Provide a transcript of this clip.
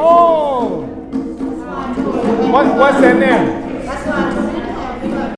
Oh! What's her name?